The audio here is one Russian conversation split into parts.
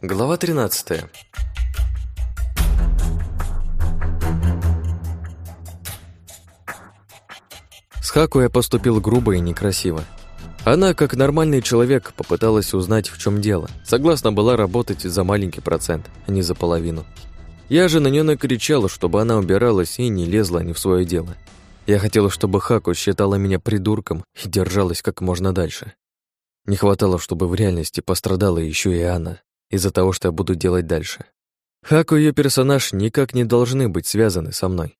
Глава 13. С Хаку я поступил грубо и некрасиво. Она, как нормальный человек, попыталась узнать, в чем дело. Согласна была работать за маленький процент, а не за половину. Я же на нее накричала, чтобы она убиралась и не лезла ни в свое дело. Я хотела, чтобы Хаку считала меня придурком и держалась как можно дальше. Не хватало, чтобы в реальности пострадала еще и она из-за того, что я буду делать дальше. Хаку и ее персонаж никак не должны быть связаны со мной.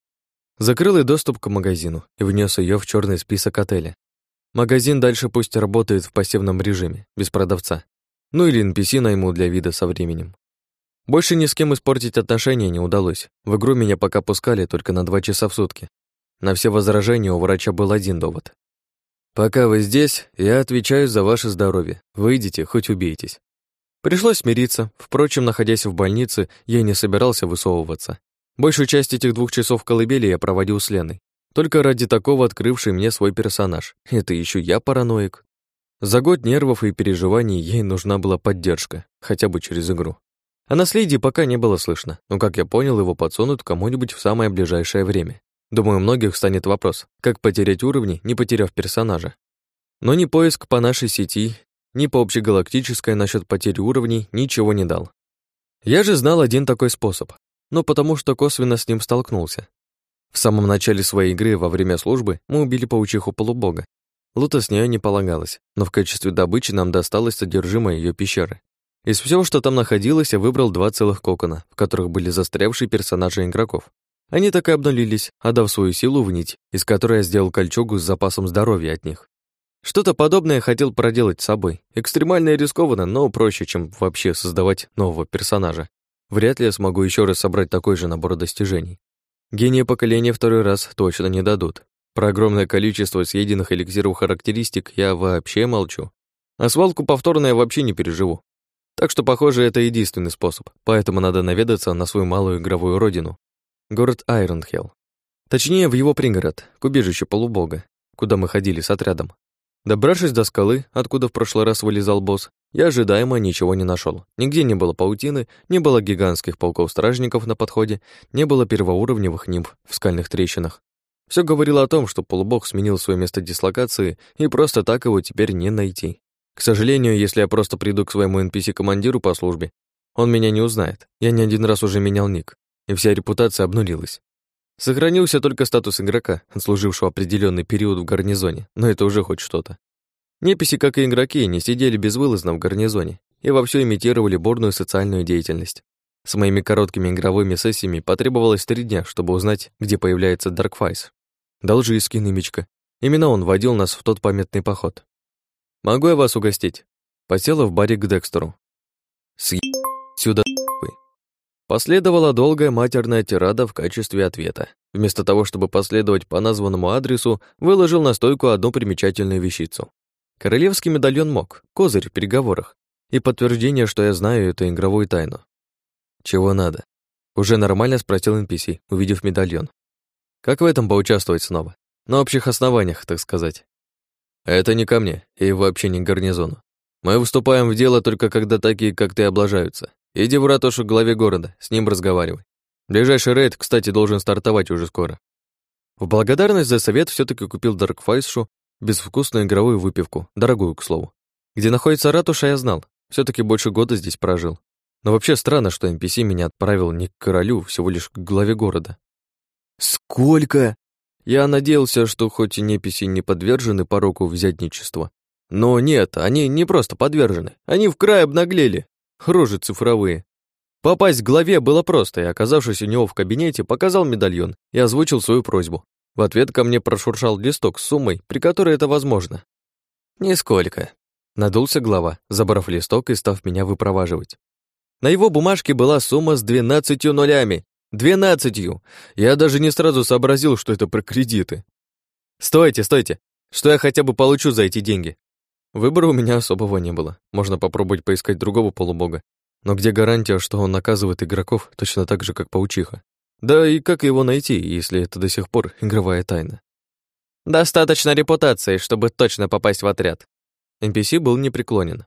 Закрыл и доступ к магазину и внес ее в черный список отеля. Магазин дальше пусть работает в пассивном режиме, без продавца. Ну или NPC найму для вида со временем. Больше ни с кем испортить отношения не удалось. В игру меня пока пускали только на два часа в сутки. На все возражения у врача был один довод. «Пока вы здесь, я отвечаю за ваше здоровье. Выйдите, хоть убейтесь». Пришлось смириться. Впрочем, находясь в больнице, я не собирался высовываться. Большую часть этих двух часов колыбели я проводил с Леной. Только ради такого открывший мне свой персонаж. Это еще я параноик. За год нервов и переживаний ей нужна была поддержка, хотя бы через игру. О наследии пока не было слышно, но, как я понял, его подсунут кому-нибудь в самое ближайшее время. Думаю, у многих станет вопрос, как потерять уровни, не потеряв персонажа. Но ни поиск по нашей сети, ни по общегалактической насчет потери уровней ничего не дал. Я же знал один такой способ, но потому что косвенно с ним столкнулся. В самом начале своей игры во время службы мы убили паучиху полубога. Лута с нее не полагалось, но в качестве добычи нам досталось содержимое ее пещеры. Из всего, что там находилось, я выбрал два целых кокона, в которых были застрявшие персонажи игроков. Они так и обнулились, отдав свою силу в нить, из которой я сделал кольчугу с запасом здоровья от них. Что-то подобное хотел проделать с собой. Экстремально и рискованно, но проще, чем вообще создавать нового персонажа. Вряд ли я смогу еще раз собрать такой же набор достижений. Гении поколения второй раз точно не дадут. Про огромное количество съеденных эликсиров характеристик я вообще молчу. А свалку повторно я вообще не переживу. Так что, похоже, это единственный способ, поэтому надо наведаться на свою малую игровую родину. Город Айронхелл. Точнее, в его пригород, к убежищу полубога, куда мы ходили с отрядом. Добравшись до скалы, откуда в прошлый раз вылезал босс, я ожидаемо ничего не нашел. Нигде не было паутины, не было гигантских пауков-стражников на подходе, не было первоуровневых нимб в скальных трещинах. Все говорило о том, что полубог сменил свое место дислокации, и просто так его теперь не найти. К сожалению, если я просто приду к своему NPC-командиру по службе, он меня не узнает. Я не один раз уже менял ник, и вся репутация обнулилась. Сохранился только статус игрока, отслужившего определенный период в гарнизоне, но это уже хоть что-то. Неписи, как и игроки, не сидели безвылазно в гарнизоне и вовсю имитировали бурную социальную деятельность. С моими короткими игровыми сессиями потребовалось три дня, чтобы узнать, где появляется Даркфайс. Должи скин имечка. Именно он водил нас в тот памятный поход. «Могу я вас угостить?» Посела в баре к Декстеру. «Съеб сюда, Последовала долгая матерная тирада в качестве ответа. Вместо того, чтобы последовать по названному адресу, выложил на стойку одну примечательную вещицу. Королевский медальон мог, козырь в переговорах, и подтверждение, что я знаю эту игровую тайну. Чего надо? Уже нормально спросил NPC, увидев медальон. Как в этом поучаствовать снова? На общих основаниях, так сказать. Это не ко мне и вообще не к гарнизону. Мы выступаем в дело только когда такие, как ты, облажаются. Иди в ратушу к главе города, с ним разговаривай. Ближайший рейд, кстати, должен стартовать уже скоро. В благодарность за совет все таки купил Даркфайсшу безвкусную игровую выпивку, дорогую, к слову. Где находится ратуша, я знал. все таки больше года здесь прожил. Но вообще странно, что NPC меня отправил не к королю, всего лишь к главе города. «Сколько?» Я надеялся, что хоть и неписи не подвержены пороку взятничества, но нет, они не просто подвержены, они в край обнаглели. Рожи цифровые. Попасть к главе было просто, и, оказавшись у него в кабинете, показал медальон и озвучил свою просьбу. В ответ ко мне прошуршал листок с суммой, при которой это возможно. «Нисколько», — надулся глава, забрав листок и став меня выпроваживать. На его бумажке была сумма с двенадцатью нулями. Двенадцатью! Я даже не сразу сообразил, что это про кредиты. «Стойте, стойте! Что я хотя бы получу за эти деньги?» Выбора у меня особого не было. Можно попробовать поискать другого полубога. Но где гарантия, что он наказывает игроков точно так же, как паучиха? Да и как его найти, если это до сих пор игровая тайна? Достаточно репутации, чтобы точно попасть в отряд. NPC был непреклонен.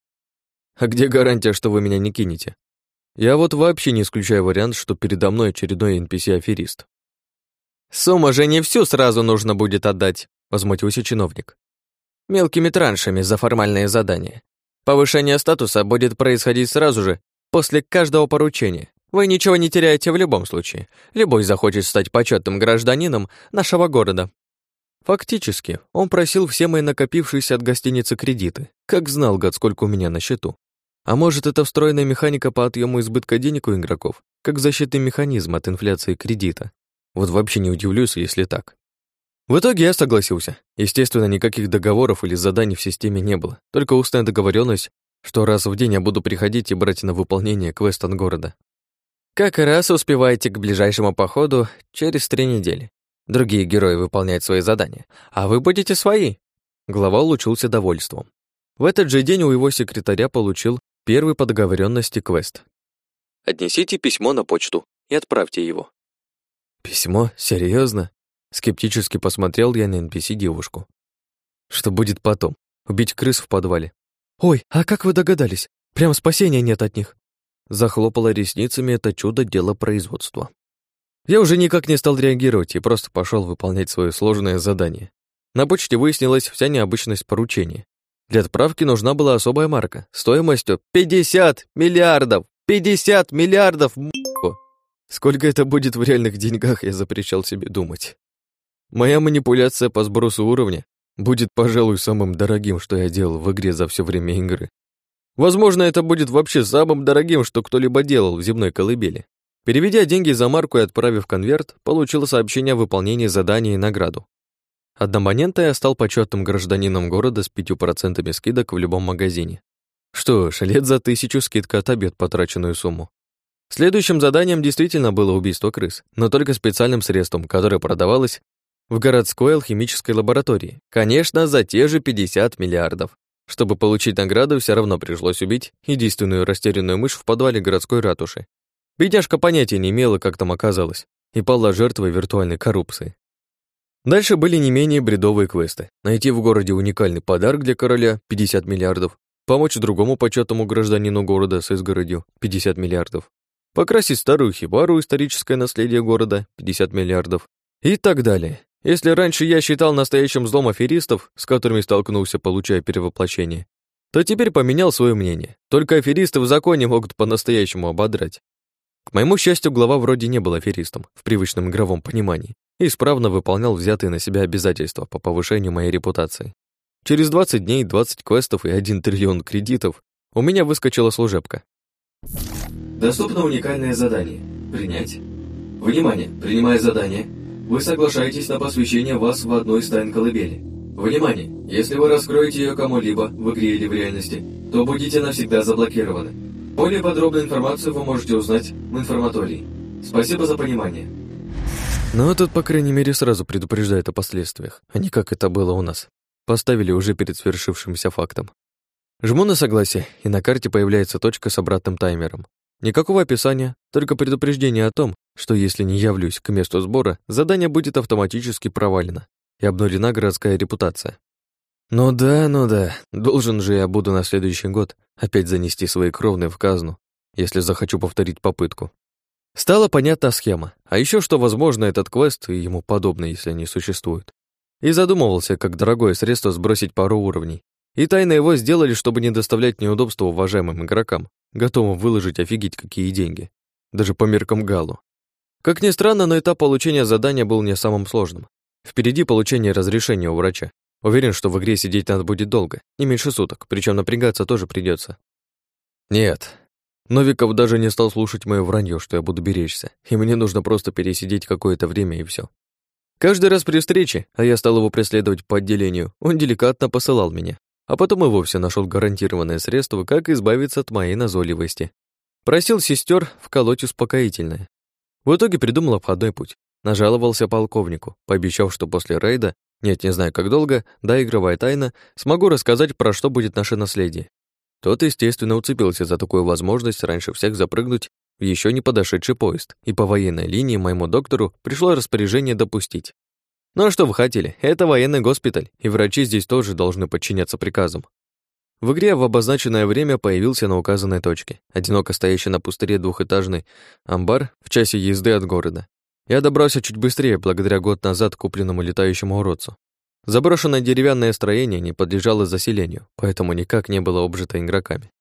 А где гарантия, что вы меня не кинете? Я вот вообще не исключаю вариант, что передо мной очередной NPC-аферист. «Сумму же не всю сразу нужно будет отдать», — возмутился чиновник. «Мелкими траншами за формальные задания. Повышение статуса будет происходить сразу же, после каждого поручения. Вы ничего не теряете в любом случае. Любой захочет стать почетным гражданином нашего города». Фактически, он просил все мои накопившиеся от гостиницы кредиты. Как знал, гад, сколько у меня на счету. А может, это встроенная механика по отъему избытка денег у игроков, как защитный механизм от инфляции кредита. Вот вообще не удивлюсь, если так. В итоге я согласился. Естественно, никаких договоров или заданий в системе не было, только устная договоренность, что раз в день я буду приходить и брать на выполнение квест от города. Как раз успеваете к ближайшему походу через три недели. Другие герои выполняют свои задания, а вы будете свои. Глава улучился довольством. В этот же день у его секретаря получил первый по договоренности квест. Отнесите письмо на почту и отправьте его. Письмо? Серьезно? Скептически посмотрел я на NPC девушку. Что будет потом? Убить крыс в подвале? Ой, а как вы догадались? Прям спасения нет от них. Захлопала ресницами это чудо дела производства. Я уже никак не стал реагировать и просто пошел выполнять свое сложное задание. На почте выяснилась вся необычность поручения. Для отправки нужна была особая марка стоимостью 50 миллиардов! 50 миллиардов! Сколько это будет в реальных деньгах, я запрещал себе думать. Моя манипуляция по сбросу уровня будет, пожалуй, самым дорогим, что я делал в игре за все время игры. Возможно, это будет вообще самым дорогим, что кто-либо делал в земной колыбели. Переведя деньги за марку и отправив конверт, получил сообщение о выполнении задания и награду. От абонента я стал почетным гражданином города с 5% скидок в любом магазине. Что ж, лет за тысячу скидка отобьет потраченную сумму. Следующим заданием действительно было убийство крыс, но только специальным средством, которое продавалось в городской алхимической лаборатории. Конечно, за те же 50 миллиардов. Чтобы получить награду, все равно пришлось убить единственную растерянную мышь в подвале городской ратуши. Бедняжка понятия не имела, как там оказалось, и пала жертвой виртуальной коррупции. Дальше были не менее бредовые квесты. Найти в городе уникальный подарок для короля — 50 миллиардов, помочь другому почетному гражданину города с изгородью — 50 миллиардов, покрасить старую хибару историческое наследие города — 50 миллиардов и так далее. Если раньше я считал настоящим злом аферистов, с которыми столкнулся, получая перевоплощение, то теперь поменял свое мнение. Только аферисты в законе могут по-настоящему ободрать. К моему счастью, глава вроде не был аферистом в привычном игровом понимании и исправно выполнял взятые на себя обязательства по повышению моей репутации. Через 20 дней, 20 квестов и 1 триллион кредитов у меня выскочила служебка. Доступно уникальное задание. Принять. Внимание! Принимая задание, вы соглашаетесь на посвящение вас в одной из тайн колыбели. Внимание! Если вы раскроете ее кому-либо в игре или в реальности, то будете навсегда заблокированы. Более подробную информацию вы можете узнать в информатории. Спасибо за понимание. Но ну, тут, по крайней мере, сразу предупреждает о последствиях, а не как это было у нас. Поставили уже перед свершившимся фактом. Жму на согласие, и на карте появляется точка с обратным таймером. Никакого описания, только предупреждение о том, что если не явлюсь к месту сбора, задание будет автоматически провалено и обнулена городская репутация. Ну да, ну да, должен же я буду на следующий год опять занести свои кровные в казну, если захочу повторить попытку. Стала понятна схема, а еще что, возможно, этот квест и ему подобное, если они существуют. И задумывался, как дорогое средство сбросить пару уровней. И тайно его сделали, чтобы не доставлять неудобства уважаемым игрокам, готовым выложить офигеть какие деньги. Даже по меркам Галу. Как ни странно, но этап получения задания был не самым сложным. Впереди получение разрешения у врача, Уверен, что в игре сидеть надо будет долго, не меньше суток, причем напрягаться тоже придется. Нет. Новиков даже не стал слушать мое вранье, что я буду беречься, и мне нужно просто пересидеть какое-то время и все. Каждый раз при встрече, а я стал его преследовать по отделению, он деликатно посылал меня, а потом и вовсе нашел гарантированное средство, как избавиться от моей назойливости. Просил сестер вколоть успокоительное. В итоге придумал обходной путь. Нажаловался полковнику, пообещав, что после рейда нет, не знаю, как долго, да, игровая тайна, смогу рассказать, про что будет наше наследие. Тот, естественно, уцепился за такую возможность раньше всех запрыгнуть в еще не подошедший поезд, и по военной линии моему доктору пришло распоряжение допустить. Ну а что вы хотели? Это военный госпиталь, и врачи здесь тоже должны подчиняться приказам. В игре в обозначенное время появился на указанной точке, одиноко стоящий на пустыре двухэтажный амбар в часе езды от города. Я добрался чуть быстрее, благодаря год назад купленному летающему уродцу. Заброшенное деревянное строение не подлежало заселению, поэтому никак не было обжито игроками.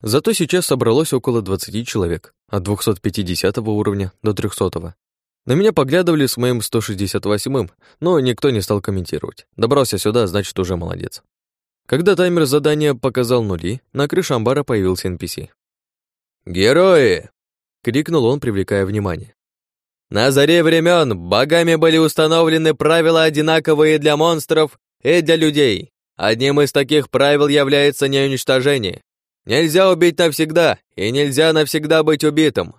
Зато сейчас собралось около 20 человек, от 250 уровня до 300. На меня поглядывали с моим 168-м, но никто не стал комментировать. Добрался сюда, значит, уже молодец. Когда таймер задания показал нули, на крыше амбара появился NPC. «Герои!» — крикнул он, привлекая внимание. На заре времен богами были установлены правила одинаковые для монстров и для людей. Одним из таких правил является неуничтожение. Нельзя убить навсегда, и нельзя навсегда быть убитым.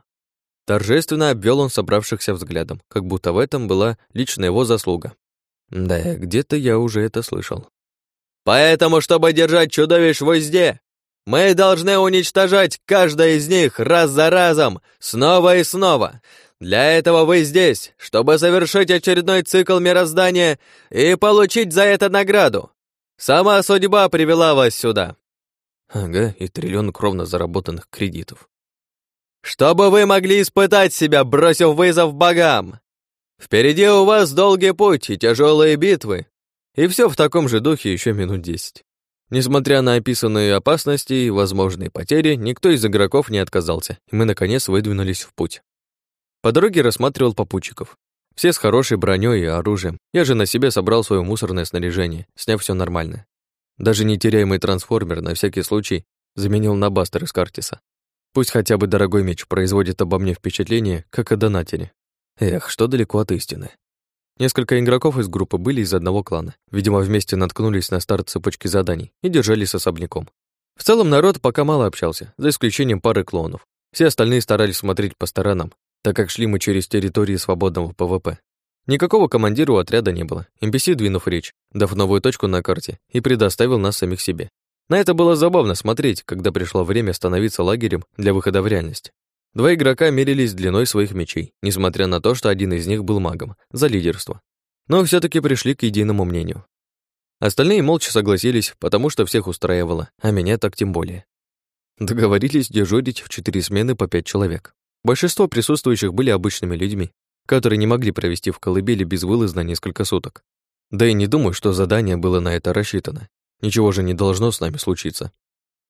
Торжественно обвел он собравшихся взглядом, как будто в этом была лично его заслуга. Да, где-то я уже это слышал. Поэтому, чтобы держать чудовищ в узде, мы должны уничтожать каждое из них раз за разом, снова и снова, для этого вы здесь, чтобы завершить очередной цикл мироздания и получить за это награду. Сама судьба привела вас сюда. Ага, и триллион кровно заработанных кредитов. Чтобы вы могли испытать себя, бросив вызов богам. Впереди у вас долгий путь и тяжелые битвы. И все в таком же духе еще минут десять. Несмотря на описанные опасности и возможные потери, никто из игроков не отказался, и мы, наконец, выдвинулись в путь. По дороге рассматривал попутчиков. Все с хорошей броней и оружием. Я же на себе собрал свое мусорное снаряжение, сняв все нормально. Даже нетеряемый трансформер на всякий случай заменил на бастер из Картиса. Пусть хотя бы дорогой меч производит обо мне впечатление, как о донатере. Эх, что далеко от истины. Несколько игроков из группы были из одного клана. Видимо, вместе наткнулись на старт цепочки заданий и держались особняком. В целом народ пока мало общался, за исключением пары кланов. Все остальные старались смотреть по сторонам, так как шли мы через территории свободного PvP. Никакого командира у отряда не было. NPC, двинув речь, дав новую точку на карте, и предоставил нас самих себе. На это было забавно смотреть, когда пришло время становиться лагерем для выхода в реальность. Два игрока мерились длиной своих мечей, несмотря на то, что один из них был магом, за лидерство. Но все таки пришли к единому мнению. Остальные молча согласились, потому что всех устраивало, а меня так тем более. Договорились дежурить в четыре смены по пять человек. Большинство присутствующих были обычными людьми, которые не могли провести в колыбели безвылазно несколько суток. Да и не думаю, что задание было на это рассчитано. Ничего же не должно с нами случиться.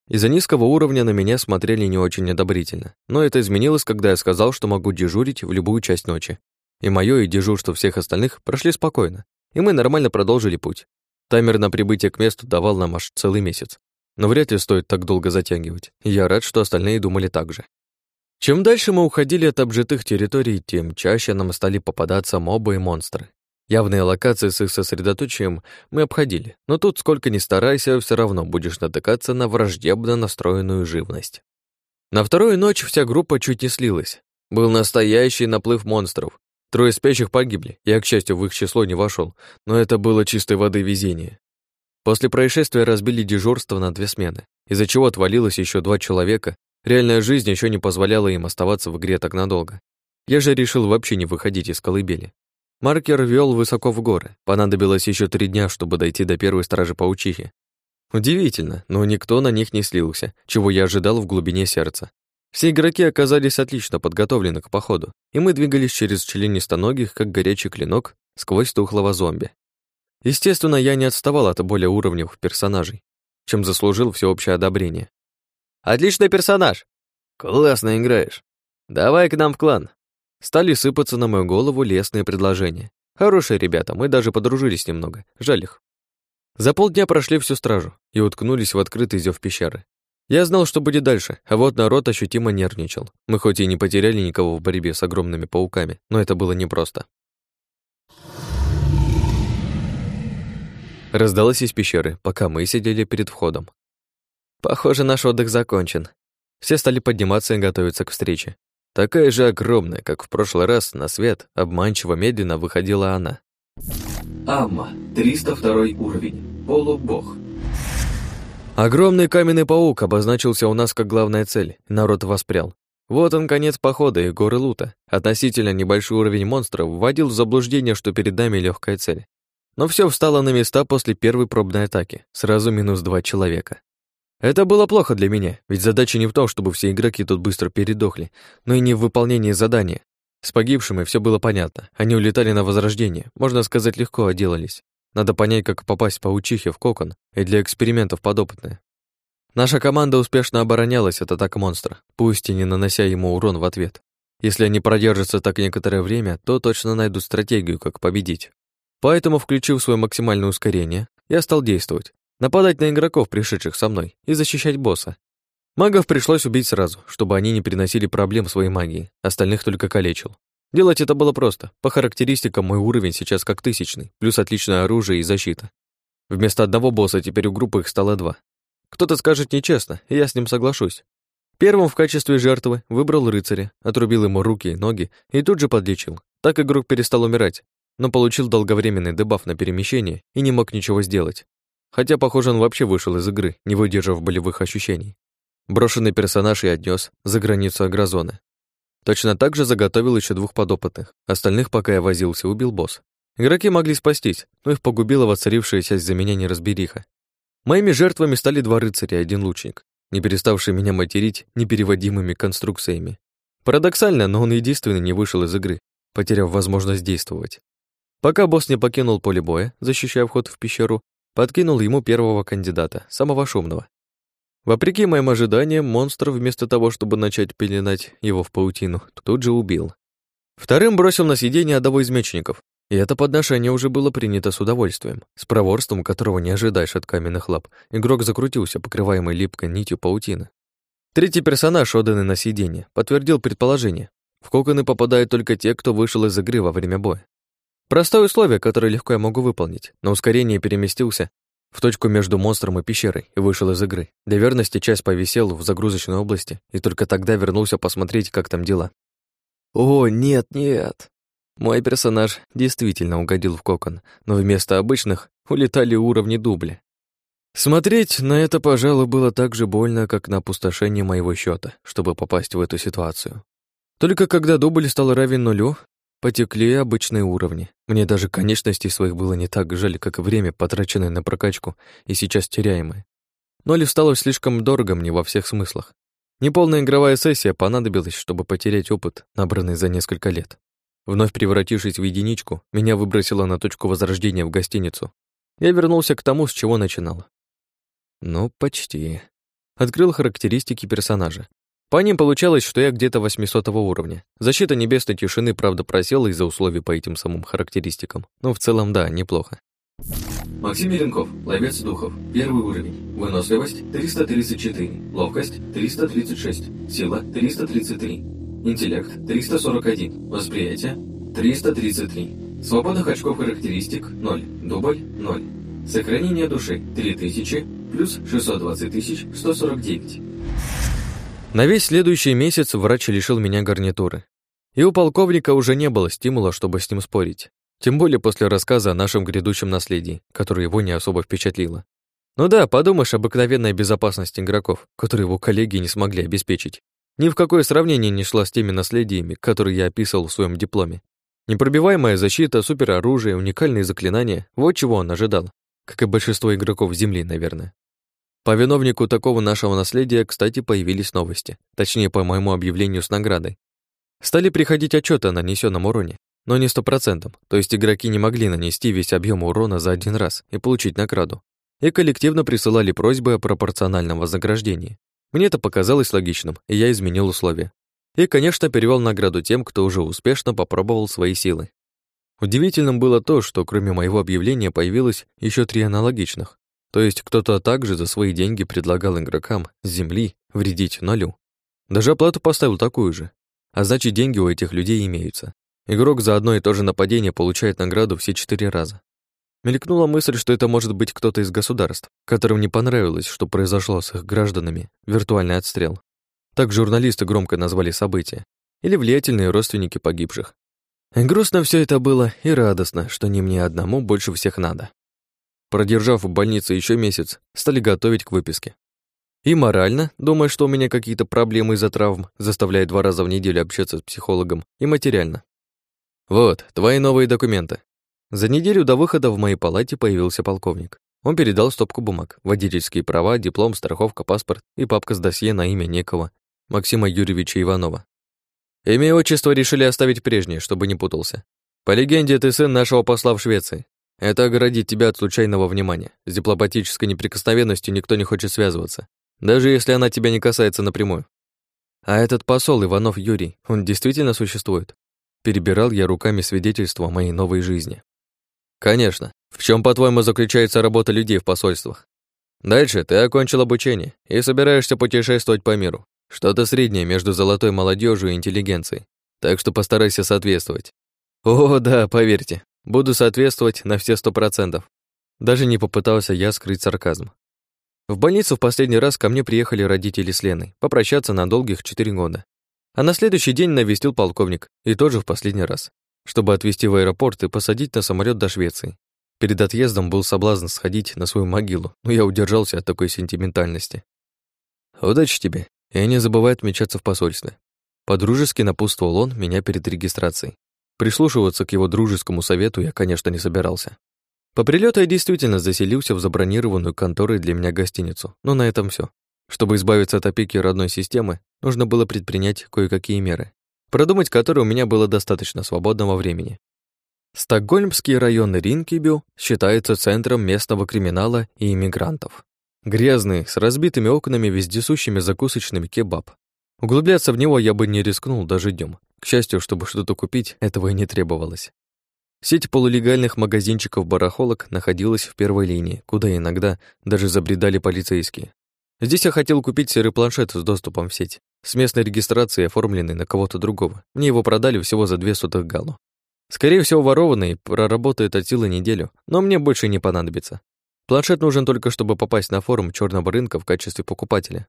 Из-за низкого уровня на меня смотрели не очень одобрительно, но это изменилось, когда я сказал, что могу дежурить в любую часть ночи. И моё и дежурство всех остальных прошли спокойно, и мы нормально продолжили путь. Таймер на прибытие к месту давал нам аж целый месяц. Но вряд ли стоит так долго затягивать. Я рад, что остальные думали так же. Чем дальше мы уходили от обжитых территорий, тем чаще нам стали попадаться мобы и монстры. Явные локации с их сосредоточием мы обходили, но тут сколько ни старайся, все равно будешь натыкаться на враждебно настроенную живность. На вторую ночь вся группа чуть не слилась. Был настоящий наплыв монстров. Трое спящих погибли, я, к счастью, в их число не вошел, но это было чистой воды везение. После происшествия разбили дежурство на две смены, из-за чего отвалилось еще два человека, Реальная жизнь еще не позволяла им оставаться в игре так надолго. Я же решил вообще не выходить из колыбели. Маркер вел высоко в горы. Понадобилось еще три дня, чтобы дойти до первой стражи паучихи. Удивительно, но никто на них не слился, чего я ожидал в глубине сердца. Все игроки оказались отлично подготовлены к походу, и мы двигались через членистоногих, как горячий клинок, сквозь тухлого зомби. Естественно, я не отставал от более уровневых персонажей, чем заслужил всеобщее одобрение. Отличный персонаж. Классно играешь. Давай к нам в клан. Стали сыпаться на мою голову лестные предложения. Хорошие ребята, мы даже подружились немного. Жаль их. За полдня прошли всю стражу и уткнулись в открытый зев пещеры. Я знал, что будет дальше, а вот народ ощутимо нервничал. Мы хоть и не потеряли никого в борьбе с огромными пауками, но это было непросто. Раздалось из пещеры, пока мы сидели перед входом. Похоже, наш отдых закончен. Все стали подниматься и готовиться к встрече. Такая же огромная, как в прошлый раз, на свет, обманчиво медленно выходила она. Амма, 302 уровень, полубог. Огромный каменный паук обозначился у нас как главная цель, народ воспрял. Вот он конец похода и горы лута. Относительно небольшой уровень монстров вводил в заблуждение, что перед нами легкая цель. Но все встало на места после первой пробной атаки, сразу минус два человека. Это было плохо для меня, ведь задача не в том, чтобы все игроки тут быстро передохли, но и не в выполнении задания. С погибшими все было понятно. Они улетали на возрождение, можно сказать, легко отделались. Надо понять, как попасть паучихе в кокон, и для экспериментов подопытное. Наша команда успешно оборонялась от атак монстра, пусть и не нанося ему урон в ответ. Если они продержатся так некоторое время, то точно найдут стратегию, как победить. Поэтому, включив свое максимальное ускорение, я стал действовать, нападать на игроков, пришедших со мной, и защищать босса. Магов пришлось убить сразу, чтобы они не приносили проблем своей магии, остальных только калечил. Делать это было просто. По характеристикам мой уровень сейчас как тысячный, плюс отличное оружие и защита. Вместо одного босса теперь у группы их стало два. Кто-то скажет нечестно, и я с ним соглашусь. Первым в качестве жертвы выбрал рыцаря, отрубил ему руки и ноги и тут же подлечил. Так игрок перестал умирать, но получил долговременный дебаф на перемещение и не мог ничего сделать. Хотя, похоже, он вообще вышел из игры, не выдержав болевых ощущений. Брошенный персонаж и отнес за границу агрозоны. Точно так же заготовил еще двух подопытных. Остальных, пока я возился, убил босс. Игроки могли спастись, но их погубила воцарившаяся из-за меня неразбериха. Моими жертвами стали два рыцаря и один лучник не переставший меня материть непереводимыми конструкциями. Парадоксально, но он единственный не вышел из игры, потеряв возможность действовать. Пока босс не покинул поле боя, защищая вход в пещеру, подкинул ему первого кандидата, самого шумного. Вопреки моим ожиданиям, монстр, вместо того, чтобы начать пеленать его в паутину, тут же убил. Вторым бросил на сиденье одного из мечников, и это подношение уже было принято с удовольствием, с проворством, которого не ожидаешь от каменных лап. Игрок закрутился, покрываемый липкой нитью паутины. Третий персонаж, отданный на сиденье, подтвердил предположение. В коконы попадают только те, кто вышел из игры во время боя. Простое условие, которое легко я могу выполнить. На ускорение переместился в точку между монстром и пещерой и вышел из игры. Для верности часть повисел в загрузочной области и только тогда вернулся посмотреть, как там дела. О, нет, нет. Мой персонаж действительно угодил в кокон, но вместо обычных улетали уровни дубля. Смотреть на это, пожалуй, было так же больно, как на опустошение моего счета, чтобы попасть в эту ситуацию. Только когда дубль стал равен нулю, потекли обычные уровни. Мне даже конечностей своих было не так жаль, как время, потраченное на прокачку и сейчас теряемое. Ноль стало слишком дорого мне во всех смыслах. Неполная игровая сессия понадобилась, чтобы потерять опыт, набранный за несколько лет. Вновь превратившись в единичку, меня выбросило на точку возрождения в гостиницу. Я вернулся к тому, с чего начинал. Ну, почти. Открыл характеристики персонажа. По ним получалось, что я где-то 800 уровня. Защита небесной тишины, правда, просела из-за условий по этим самым характеристикам. Но в целом, да, неплохо. Максим Еленков, ловец духов, первый уровень. Выносливость 334, ловкость 336, сила 333. Интеллект 341. Восприятие 333. Свободных очков характеристик 0. Дубль 0. Сохранение души 3000 плюс 620 149. На весь следующий месяц врач лишил меня гарнитуры. И у полковника уже не было стимула, чтобы с ним спорить. Тем более после рассказа о нашем грядущем наследии, которое его не особо впечатлило. Ну да, подумаешь, обыкновенная безопасность игроков, которые его коллеги не смогли обеспечить. Ни в какое сравнение не шла с теми наследиями, которые я описывал в своем дипломе. Непробиваемая защита, супероружие, уникальные заклинания — вот чего он ожидал, как и большинство игроков Земли, наверное. По виновнику такого нашего наследия, кстати, появились новости, точнее, по моему объявлению с наградой. Стали приходить отчеты о нанесенном уроне, но не стопроцентом, то есть игроки не могли нанести весь объем урона за один раз и получить награду, и коллективно присылали просьбы о пропорциональном вознаграждении. Мне это показалось логичным, и я изменил условия. И, конечно, перевел награду тем, кто уже успешно попробовал свои силы. Удивительным было то, что кроме моего объявления появилось еще три аналогичных. То есть кто-то также за свои деньги предлагал игрокам земли вредить нулю. Даже оплату поставил такую же. А значит, деньги у этих людей имеются. Игрок за одно и то же нападение получает награду все четыре раза. Мелькнула мысль, что это может быть кто-то из государств, которым не понравилось, что произошло с их гражданами, виртуальный отстрел. Так журналисты громко назвали событие. Или влиятельные родственники погибших. Грустно все это было и радостно, что не мне одному больше всех надо. Продержав в больнице еще месяц, стали готовить к выписке. И морально, думая, что у меня какие-то проблемы из-за травм, заставляя два раза в неделю общаться с психологом, и материально. Вот, твои новые документы. За неделю до выхода в моей палате появился полковник. Он передал стопку бумаг, водительские права, диплом, страховка, паспорт и папка с досье на имя некого Максима Юрьевича Иванова. Имя и отчество решили оставить прежнее, чтобы не путался. По легенде, ты сын нашего посла в Швеции. Это оградит тебя от случайного внимания. С дипломатической неприкосновенностью никто не хочет связываться, даже если она тебя не касается напрямую. А этот посол Иванов Юрий, он действительно существует? Перебирал я руками свидетельства моей новой жизни. Конечно. В чем, по-твоему, заключается работа людей в посольствах? Дальше ты окончил обучение и собираешься путешествовать по миру. Что-то среднее между золотой молодежью и интеллигенцией. Так что постарайся соответствовать. О, да, поверьте, буду соответствовать на все сто процентов. Даже не попытался я скрыть сарказм. В больницу в последний раз ко мне приехали родители с Леной, попрощаться на долгих четыре года. А на следующий день навестил полковник, и тоже в последний раз, чтобы отвезти в аэропорт и посадить на самолет до Швеции. Перед отъездом был соблазн сходить на свою могилу, но я удержался от такой сентиментальности. Удачи тебе, и не забывай отмечаться в посольстве. Подружески напутствовал он меня перед регистрацией. Прислушиваться к его дружескому совету я, конечно, не собирался. По прилету я действительно заселился в забронированную конторой для меня гостиницу, но на этом все. Чтобы избавиться от опеки родной системы, нужно было предпринять кое-какие меры, продумать которые у меня было достаточно свободного времени. Стокгольмский район Ринкибю считается центром местного криминала и иммигрантов. Грязный, с разбитыми окнами, вездесущими закусочными кебаб. Углубляться в него я бы не рискнул даже днем. К счастью, чтобы что-то купить, этого и не требовалось. Сеть полулегальных магазинчиков-барахолок находилась в первой линии, куда иногда даже забредали полицейские. Здесь я хотел купить серый планшет с доступом в сеть, с местной регистрацией, оформленный на кого-то другого. Мне его продали всего за две сотых галу. Скорее всего, ворованный проработает от силы неделю, но мне больше не понадобится. Планшет нужен только, чтобы попасть на форум черного рынка в качестве покупателя.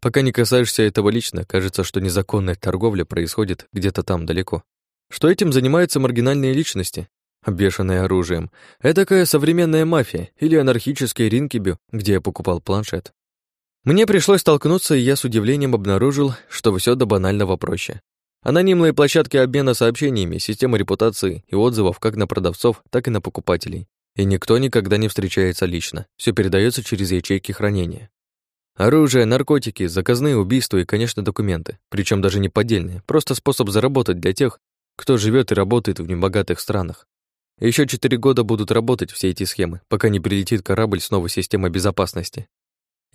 Пока не касаешься этого лично, кажется, что незаконная торговля происходит где-то там далеко. Что этим занимаются маргинальные личности, обвешанные оружием. Это такая современная мафия или анархические ринкибю, где я покупал планшет. Мне пришлось столкнуться, и я с удивлением обнаружил, что все до банального проще. Анонимные площадки обмена сообщениями, система репутации и отзывов как на продавцов, так и на покупателей. И никто никогда не встречается лично. Все передается через ячейки хранения. Оружие, наркотики, заказные убийства и, конечно, документы. Причем даже не поддельные, просто способ заработать для тех, кто живет и работает в небогатых странах. Еще четыре года будут работать все эти схемы, пока не прилетит корабль с новой системой безопасности.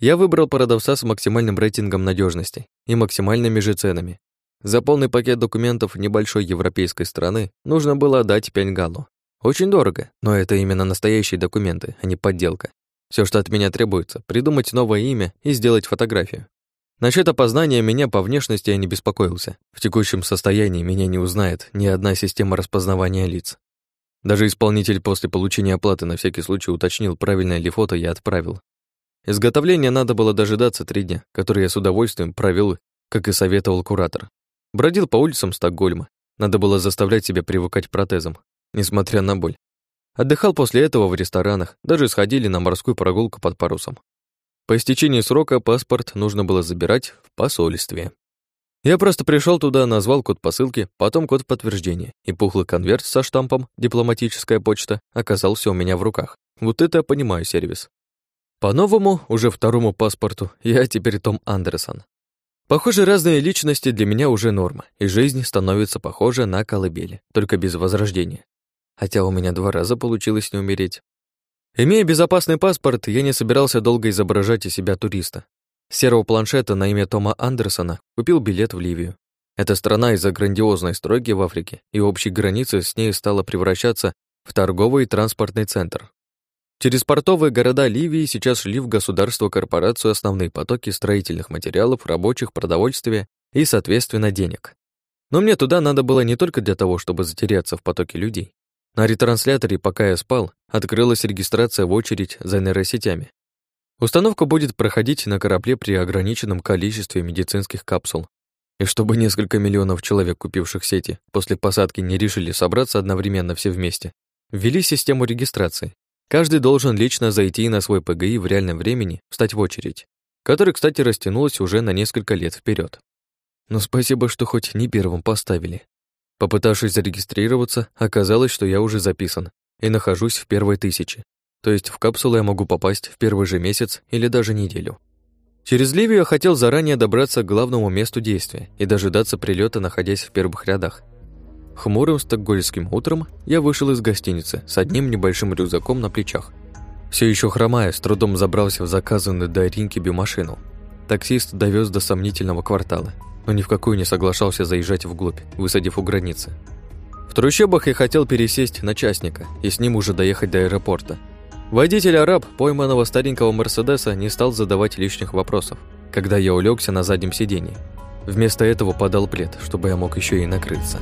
Я выбрал продавца с максимальным рейтингом надежности и максимальными же ценами. За полный пакет документов небольшой европейской страны нужно было отдать 5 галу. Очень дорого, но это именно настоящие документы, а не подделка. Все, что от меня требуется, придумать новое имя и сделать фотографию. Насчет опознания меня по внешности я не беспокоился. В текущем состоянии меня не узнает ни одна система распознавания лиц. Даже исполнитель после получения оплаты на всякий случай уточнил, правильное ли фото я отправил. Изготовление надо было дожидаться три дня, которые я с удовольствием провел, как и советовал куратор. Бродил по улицам Стокгольма. Надо было заставлять себя привыкать к протезам, несмотря на боль. Отдыхал после этого в ресторанах, даже сходили на морскую прогулку под парусом. По истечении срока паспорт нужно было забирать в посольстве. Я просто пришел туда, назвал код посылки, потом код подтверждения, и пухлый конверт со штампом «Дипломатическая почта» оказался у меня в руках. Вот это я понимаю сервис. По новому, уже второму паспорту, я теперь Том Андерсон. Похоже, разные личности для меня уже норма, и жизнь становится похожа на колыбели, только без возрождения хотя у меня два раза получилось не умереть. Имея безопасный паспорт, я не собирался долго изображать из себя туриста. С серого планшета на имя Тома Андерсона купил билет в Ливию. Эта страна из-за грандиозной стройки в Африке и общей границы с ней стала превращаться в торговый и транспортный центр. Через портовые города Ливии сейчас шли в государство-корпорацию основные потоки строительных материалов, рабочих, продовольствия и, соответственно, денег. Но мне туда надо было не только для того, чтобы затеряться в потоке людей. На ретрансляторе, пока я спал, открылась регистрация в очередь за нейросетями. Установка будет проходить на корабле при ограниченном количестве медицинских капсул. И чтобы несколько миллионов человек, купивших сети, после посадки не решили собраться одновременно все вместе, ввели систему регистрации. Каждый должен лично зайти на свой ПГИ в реальном времени, встать в очередь, которая, кстати, растянулась уже на несколько лет вперед. Но спасибо, что хоть не первым поставили. Попытавшись зарегистрироваться, оказалось, что я уже записан и нахожусь в первой тысяче. то есть в капсулу я могу попасть в первый же месяц или даже неделю. Через Ливию я хотел заранее добраться к главному месту действия и дожидаться прилета, находясь в первых рядах. Хмурым стокгольским утром я вышел из гостиницы с одним небольшим рюкзаком на плечах. Все еще хромая, с трудом забрался в заказанную до Ринки бимашину. Таксист довез до сомнительного квартала, но ни в какую не соглашался заезжать вглубь, высадив у границы. В трущобах я хотел пересесть на частника и с ним уже доехать до аэропорта. Водитель-араб пойманного старенького Мерседеса не стал задавать лишних вопросов, когда я улегся на заднем сиденье. Вместо этого подал плед, чтобы я мог еще и накрыться.